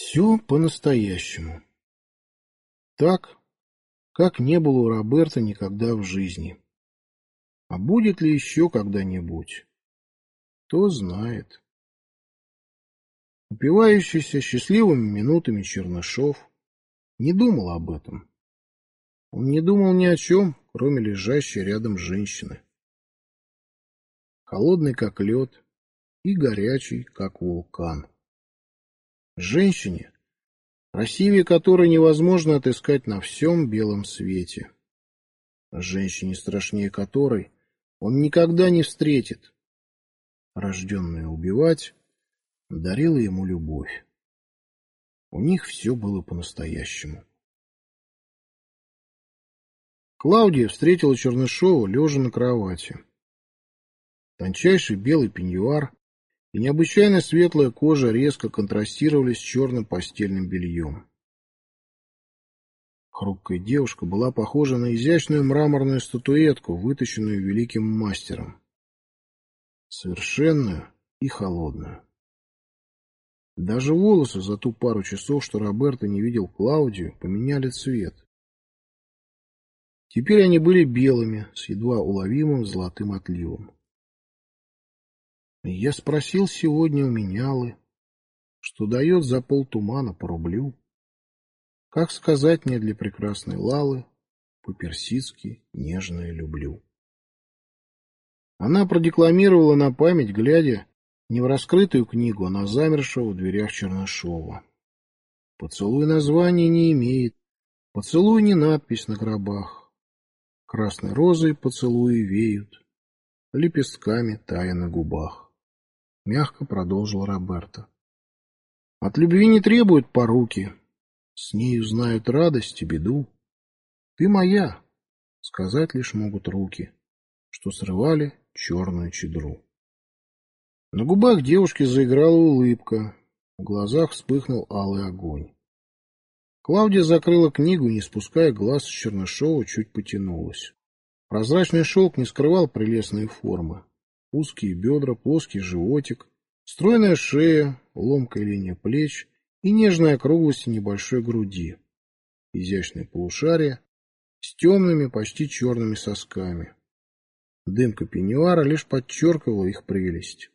Все по-настоящему. Так, как не было у Роберта никогда в жизни. А будет ли еще когда-нибудь? Кто знает. Упивающийся счастливыми минутами Чернышов не думал об этом. Он не думал ни о чем, кроме лежащей рядом женщины. Холодный, как лед, и горячий, как вулкан. Женщине, красивее которой невозможно отыскать на всем белом свете. Женщине, страшнее которой он никогда не встретит. Рожденная убивать, дарила ему любовь. У них все было по-настоящему. Клаудия встретила Чернышова лежа на кровати. Тончайший белый пеньюар и необычайно светлая кожа резко контрастировали с черным постельным бельем. Хрупкая девушка была похожа на изящную мраморную статуэтку, выточенную великим мастером. Совершенную и холодную. Даже волосы за ту пару часов, что Роберто не видел Клаудию, поменяли цвет. Теперь они были белыми, с едва уловимым золотым отливом. Я спросил сегодня у менялы, что дает за полтумана по рублю. Как сказать мне для прекрасной Лалы, по-персидски нежное люблю. Она продекламировала на память, глядя не в раскрытую книгу, а на замершего в дверях Чернышова. Поцелуй названия не имеет, поцелуй не надпись на гробах. Красной розой поцелуи веют, лепестками тая на губах. Мягко продолжил Роберто. От любви не требуют поруки, с нею знают радость и беду. Ты моя, сказать лишь могут руки, что срывали черную чедру. На губах девушки заиграла улыбка, в глазах вспыхнул алый огонь. Клавдия закрыла книгу, не спуская глаз с Чернышова, чуть потянулась. Прозрачный шелк не скрывал прелестные формы. Узкие бедра, плоский животик, стройная шея, ломкая линия плеч и нежная округлость небольшой груди. Изящное полушарие с темными, почти черными сосками. Дымка пеньюара лишь подчеркивала их прелесть.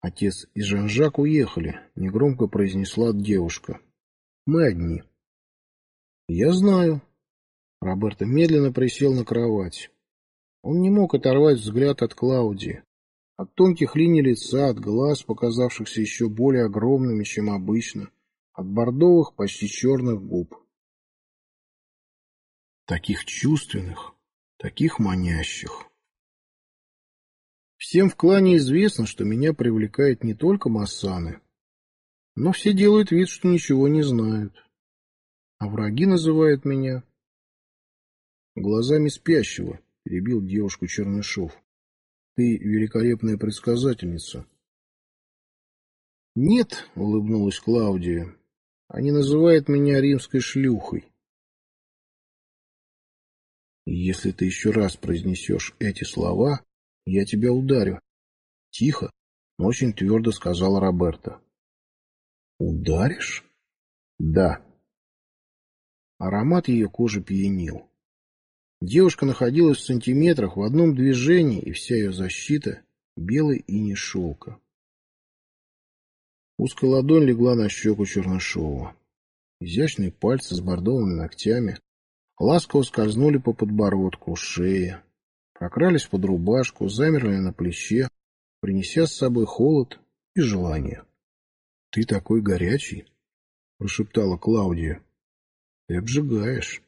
Отец и Жан-Жак уехали, негромко произнесла девушка. Мы одни. Я знаю. Роберто медленно присел на кровать. Он не мог оторвать взгляд от Клаудии, от тонких линий лица, от глаз, показавшихся еще более огромными, чем обычно, от бордовых, почти черных губ. Таких чувственных, таких манящих. Всем в клане известно, что меня привлекает не только Массаны, но все делают вид, что ничего не знают. А враги называют меня глазами спящего, перебил девушку Чернышов. Ты великолепная предсказательница. Нет, улыбнулась Клаудия. Они называют меня римской шлюхой. Если ты еще раз произнесешь эти слова, я тебя ударю. Тихо, но очень твердо сказал Роберто. Ударишь? Да. Аромат ее кожи пьянил. Девушка находилась в сантиметрах в одном движении, и вся ее защита — белый и не шелка. Узкая ладонь легла на щеку Чернышова. Изящные пальцы с бордовыми ногтями ласково скользнули по подбородку, шее, прокрались под рубашку, замерли на плече, принеся с собой холод и желание. — Ты такой горячий, — прошептала Клаудия. — Ты обжигаешь.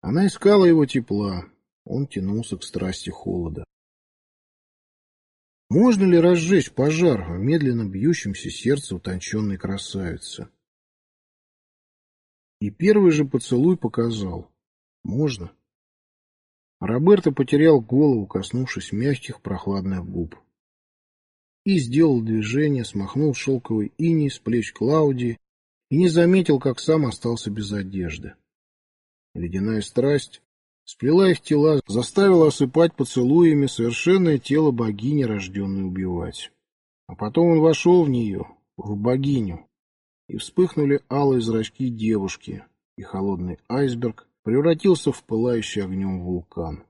Она искала его тепла, он тянулся к страсти холода. Можно ли разжечь пожар в медленно бьющемся сердце утонченной красавицы? И первый же поцелуй показал. Можно. Роберто потерял голову, коснувшись мягких прохладных губ. И сделал движение, смахнул шелковый иней с плеч Клаудии и не заметил, как сам остался без одежды. Ледяная страсть сплела их тела, заставила осыпать поцелуями совершенное тело богини, рожденной убивать. А потом он вошел в нее, в богиню, и вспыхнули алые зрачки девушки, и холодный айсберг превратился в пылающий огнем вулкан,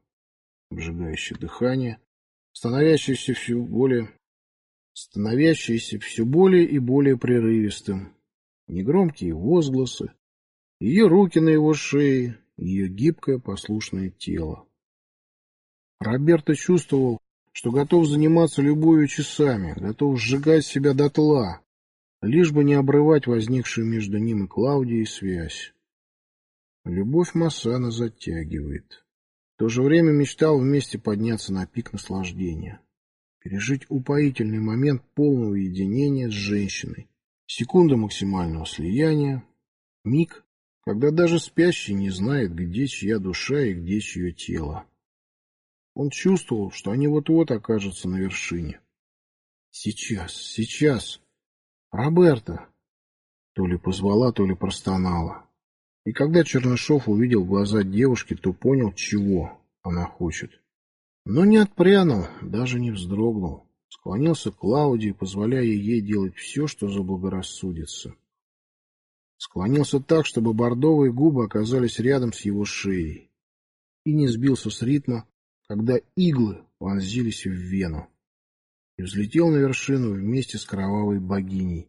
обжигающий дыхание, становящееся все более становящееся все более и более прерывистым. Негромкие возгласы, ее руки на его шее, ее гибкое послушное тело. Роберто чувствовал, что готов заниматься любовью часами, готов сжигать себя дотла, лишь бы не обрывать возникшую между ним и Клаудией связь. Любовь Массана затягивает. В то же время мечтал вместе подняться на пик наслаждения. Пережить упоительный момент полного единения с женщиной. Секунда максимального слияния. Миг, когда даже спящий не знает, где чья душа и где чье тело. Он чувствовал, что они вот-вот окажутся на вершине. Сейчас, сейчас. Роберта. То ли позвала, то ли простонала. И когда Чернышов увидел глаза девушки, то понял, чего она хочет. Но не отпрянул, даже не вздрогнул. Склонился к Клаудии, позволяя ей делать все, что заблагорассудится. Склонился так, чтобы бордовые губы оказались рядом с его шеей. И не сбился с ритма, когда иглы вонзились в вену. И взлетел на вершину вместе с кровавой богиней.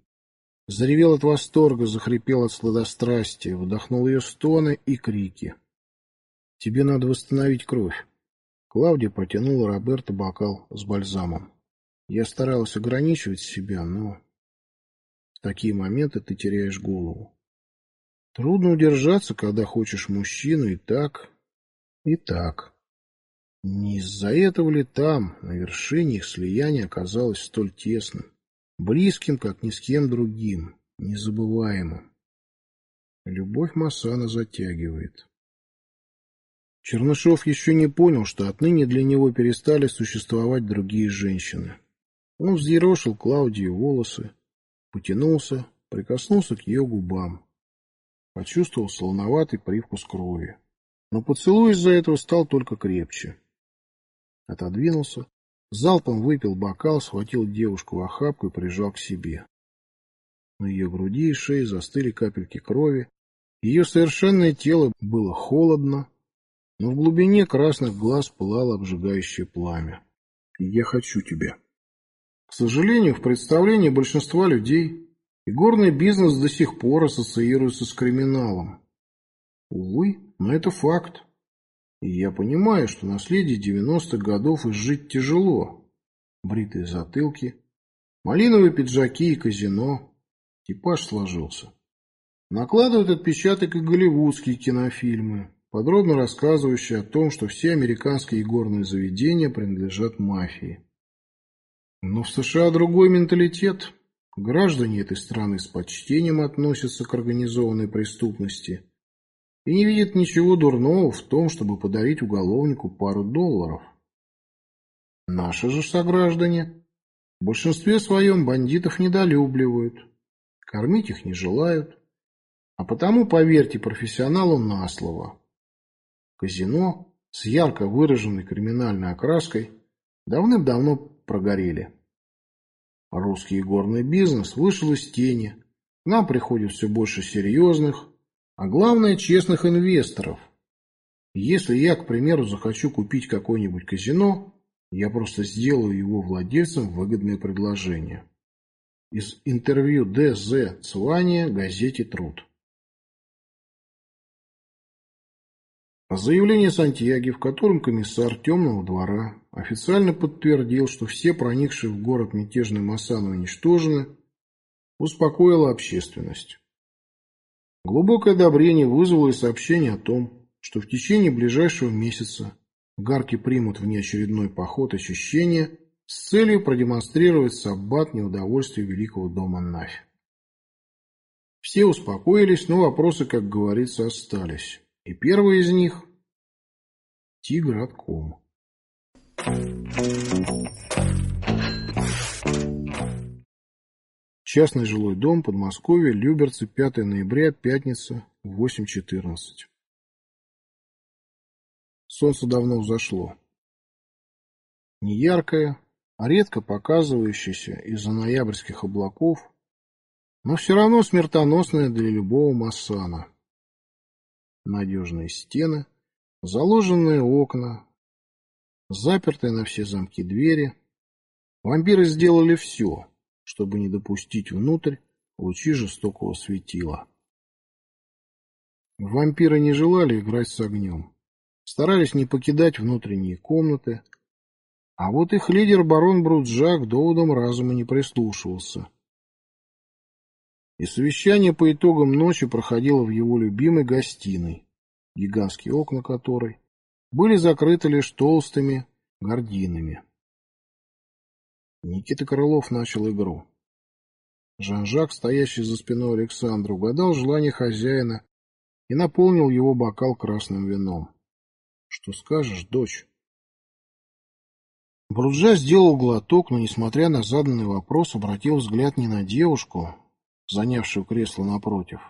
Заревел от восторга, захрипел от сладострастия, вдохнул ее стоны и крики. «Тебе надо восстановить кровь». Клавдия протянула Роберто бокал с бальзамом. Я старалась ограничивать себя, но... В такие моменты ты теряешь голову. Трудно удержаться, когда хочешь мужчину и так, и так. Не из-за этого ли там, на вершине их слияния, оказалось столь тесным? близким, как ни с кем другим, незабываемым. Любовь Масана затягивает. Чернышов еще не понял, что отныне для него перестали существовать другие женщины. Он взъерошил Клаудию волосы, потянулся, прикоснулся к ее губам. Почувствовал солоноватый привкус крови. Но поцелуй из-за этого стал только крепче. Отодвинулся, Залпом выпил бокал, схватил девушку в охапку и прижал к себе. На ее груди и шее застыли капельки крови. Ее совершенное тело было холодно, но в глубине красных глаз пылало обжигающее пламя. «Я хочу тебя». К сожалению, в представлении большинства людей игорный бизнес до сих пор ассоциируется с криминалом. Увы, но это факт. И я понимаю, что наследие девяностых годов изжить тяжело. Бритые затылки, малиновые пиджаки и казино. Типаж сложился. Накладывают отпечаток и голливудские кинофильмы, подробно рассказывающие о том, что все американские игорные заведения принадлежат мафии. Но в США другой менталитет. Граждане этой страны с почтением относятся к организованной преступности – и не видит ничего дурного в том, чтобы подарить уголовнику пару долларов. Наши же сограждане в большинстве своем бандитов недолюбливают, кормить их не желают, а потому поверьте профессионалу на слово. Казино с ярко выраженной криминальной окраской давным-давно прогорели. Русский горный бизнес вышел из тени, к нам приходит все больше серьезных, а главное честных инвесторов. Если я, к примеру, захочу купить какое-нибудь казино, я просто сделаю его владельцам выгодное предложение. Из интервью Д.З. Цвания газете «Труд». Заявление Сантьяги, в котором комиссар Темного двора официально подтвердил, что все проникшие в город мятежные Масаны уничтожены, успокоило общественность. Глубокое одобрение вызвало и сообщение о том, что в течение ближайшего месяца гарки примут внеочередной поход очищения с целью продемонстрировать саббат неудовольствия Великого дома Нафь. Все успокоились, но вопросы, как говорится, остались. И первый из них – Тигратком. Частный жилой дом, Подмосковье, Люберцы, 5 ноября, пятница, 8.14. Солнце давно взошло. Неяркое, а редко показывающееся из-за ноябрьских облаков, но все равно смертоносная для любого массана. Надежные стены, заложенные окна, запертые на все замки двери. Вампиры сделали все, чтобы не допустить внутрь лучи жестокого светила. Вампиры не желали играть с огнем, старались не покидать внутренние комнаты, а вот их лидер барон Бруджак доводом разума не прислушивался. И совещание по итогам ночи проходило в его любимой гостиной, гигантские окна которой были закрыты лишь толстыми гординами. Никита Крылов начал игру. Жан-Жак, стоящий за спиной Александра, угадал желание хозяина и наполнил его бокал красным вином. — Что скажешь, дочь? Бруджа сделал глоток, но, несмотря на заданный вопрос, обратил взгляд не на девушку, занявшую кресло напротив,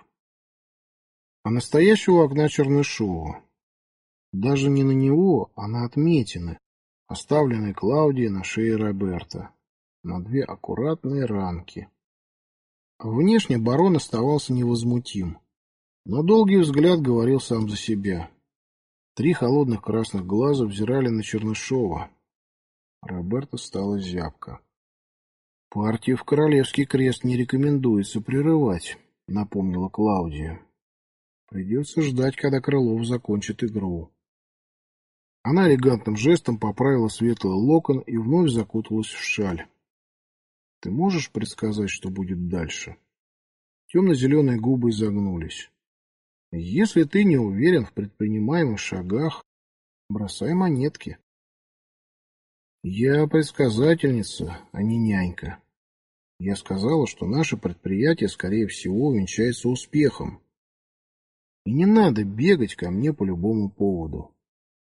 а настоящего окна Чернышова. Даже не на него, а на отметины, оставленные Клаудией на шее Роберта, на две аккуратные ранки. Внешне барон оставался невозмутим, но долгий взгляд говорил сам за себя. Три холодных красных глаза взирали на Чернышова, Роберта стала зябко. «Партию в Королевский крест не рекомендуется прерывать», — напомнила Клаудия. «Придется ждать, когда Крылов закончит игру». Она элегантным жестом поправила светлый локон и вновь закуталась в шаль. «Ты можешь предсказать, что будет дальше?» Темно-зеленые губы изогнулись. «Если ты не уверен в предпринимаемых шагах, бросай монетки». Я предсказательница, а не нянька. Я сказала, что наше предприятие, скорее всего, увенчается успехом. И не надо бегать ко мне по любому поводу.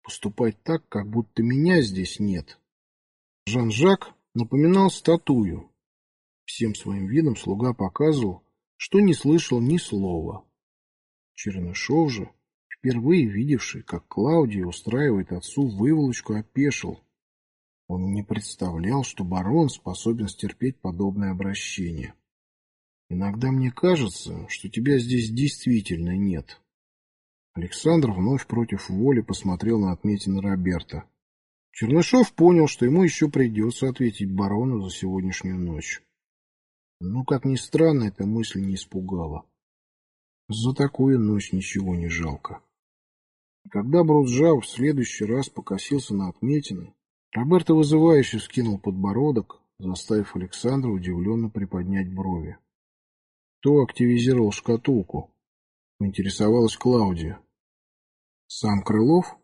Поступать так, как будто меня здесь нет. Жан-Жак напоминал статую. Всем своим видом слуга показывал, что не слышал ни слова. Чернышов же, впервые видевший, как Клаудия устраивает отцу выволочку, опешил. Он не представлял, что барон способен стерпеть подобное обращение. Иногда мне кажется, что тебя здесь действительно нет. Александр вновь против воли посмотрел на отметины Роберта. Чернышов понял, что ему еще придется ответить барону за сегодняшнюю ночь. Но, как ни странно, эта мысль не испугала. За такую ночь ничего не жалко. Когда Брузжав в следующий раз покосился на отметины, Роберто вызывающе скинул подбородок, заставив Александра удивленно приподнять брови. Кто активизировал шкатулку? Поинтересовалась Клаудия. Сам Крылов?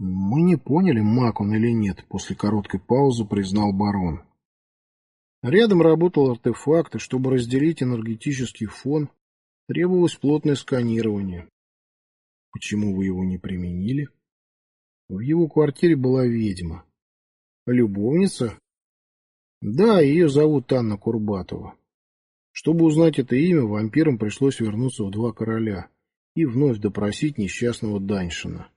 Мы не поняли, маг он или нет, после короткой паузы признал барон. Рядом работал артефакт, и чтобы разделить энергетический фон, требовалось плотное сканирование. Почему вы его не применили? В его квартире была ведьма. Любовница? Да, ее зовут Анна Курбатова. Чтобы узнать это имя, вампирам пришлось вернуться в Два Короля и вновь допросить несчастного Даньшина.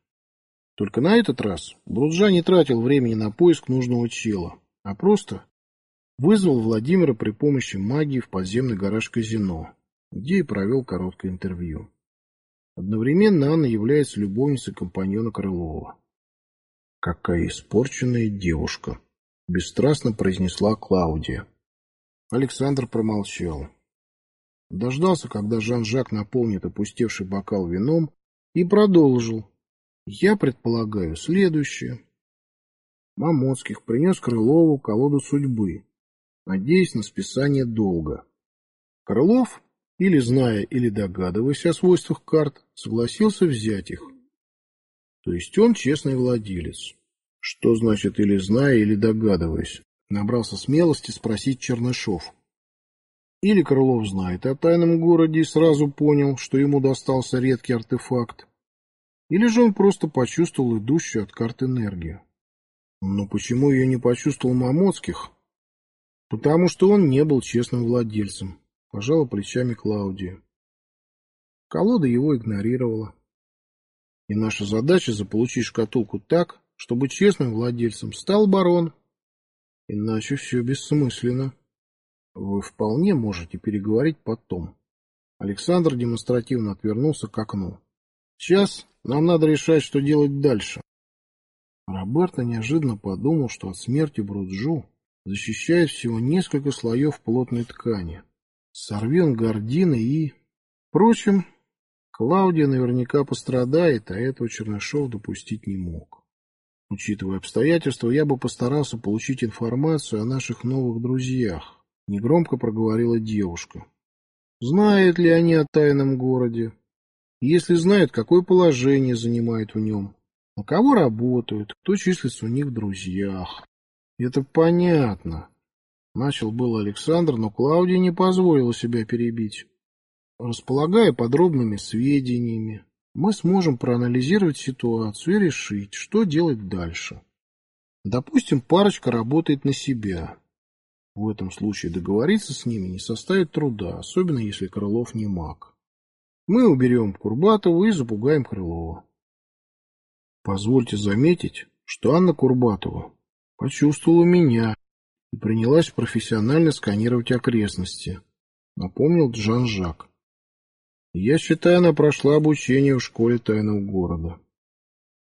Только на этот раз Бруджа не тратил времени на поиск нужного чела, а просто вызвал Владимира при помощи магии в подземный гараж казино, где и провел короткое интервью. Одновременно Анна является любовницей компаньона Крылова. «Какая испорченная девушка!» — бесстрастно произнесла Клаудия. Александр промолчал. Дождался, когда Жан-Жак наполнит опустевший бокал вином, и продолжил. «Я предполагаю следующее. Мамоцких принес Крылову колоду судьбы, надеясь на списание долга. Крылов, или зная, или догадываясь о свойствах карт, согласился взять их. То есть он честный владелец. Что значит или зная, или догадываясь? Набрался смелости спросить Чернышов. Или Крылов знает о тайном городе и сразу понял, что ему достался редкий артефакт. Или же он просто почувствовал идущую от карт энергию. Но почему ее не почувствовал Мамоцких? Потому что он не был честным владельцем, пожала плечами Клаудия. Колода его игнорировала. И наша задача заполучить шкатулку так, чтобы честным владельцем стал барон. Иначе все бессмысленно. Вы вполне можете переговорить потом. Александр демонстративно отвернулся к окну. Сейчас нам надо решать, что делать дальше. Роберто неожиданно подумал, что от смерти Бруджу защищает всего несколько слоев плотной ткани. Сорви он гордины и... Впрочем, Клаудия наверняка пострадает, а этого Чернышов допустить не мог. Учитывая обстоятельства, я бы постарался получить информацию о наших новых друзьях, негромко проговорила девушка. Знают ли они о тайном городе? Если знают, какое положение занимают в нем? На кого работают? Кто числится у них в друзьях? Это понятно. Начал был Александр, но Клаудия не позволила себя перебить. Располагая подробными сведениями, мы сможем проанализировать ситуацию и решить, что делать дальше. Допустим, парочка работает на себя. В этом случае договориться с ними не составит труда, особенно если Крылов не маг. Мы уберем Курбатову и запугаем Крылова. Позвольте заметить, что Анна Курбатова почувствовала меня и принялась профессионально сканировать окрестности, напомнил Джан-Жак. Я считаю, она прошла обучение в школе тайного города.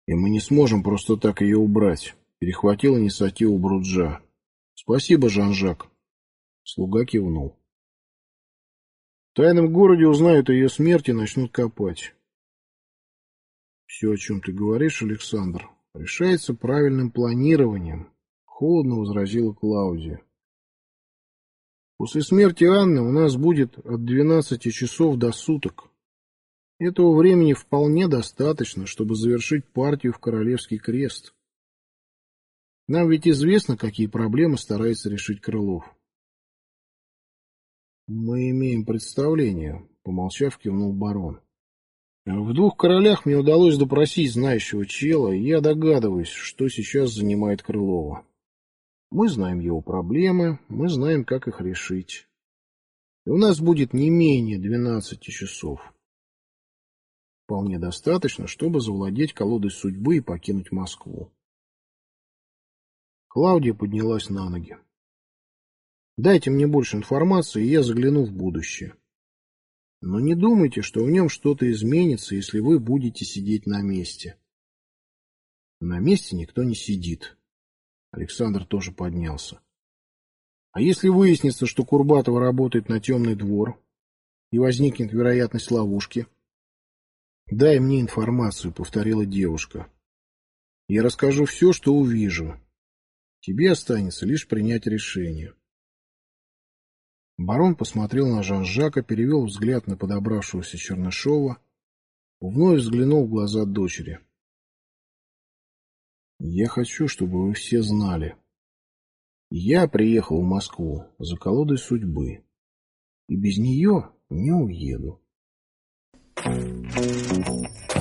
И мы не сможем просто так ее убрать, перехватил инициативу Бруджа. Спасибо, Жан-Жак. Слуга кивнул. В тайном городе узнают о ее смерти и начнут копать. Все, о чем ты говоришь, Александр, решается правильным планированием, холодно возразила Клаудия. После смерти Анны у нас будет от 12 часов до суток. Этого времени вполне достаточно, чтобы завершить партию в Королевский крест. Нам ведь известно, какие проблемы старается решить Крылов. Мы имеем представление, помолчав, кивнул барон. В двух королях мне удалось допросить знающего чела, и я догадываюсь, что сейчас занимает Крылова. Мы знаем его проблемы, мы знаем, как их решить. И у нас будет не менее 12 часов. Вполне достаточно, чтобы завладеть колодой судьбы и покинуть Москву. Клаудия поднялась на ноги. Дайте мне больше информации, и я загляну в будущее. Но не думайте, что в нем что-то изменится, если вы будете сидеть на месте. На месте никто не сидит. Александр тоже поднялся. А если выяснится, что Курбатова работает на темный двор, и возникнет вероятность ловушки? Дай мне информацию, повторила девушка. Я расскажу все, что увижу. Тебе останется лишь принять решение. Барон посмотрел на Жан-Жака, перевел взгляд на подобравшегося Чернышова, вновь взглянул в глаза дочери. Я хочу, чтобы вы все знали. Я приехал в Москву за колодой судьбы. И без нее не уеду. Thank you.